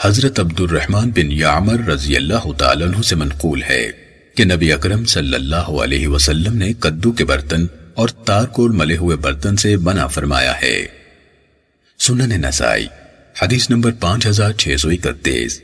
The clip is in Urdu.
حضرت عبد الرحمن بن یعمر رضی اللہ تعالی عنہ سے منقول ہے کہ نبی اکرم صلی اللہ علیہ وسلم نے قدو کے برتن اور تارکول ملے ہوئے برتن سے بنا فرمایا ہے۔ سنن نسائی، حدیث نمبر پانچ ہزار چھ سو اکتیس۔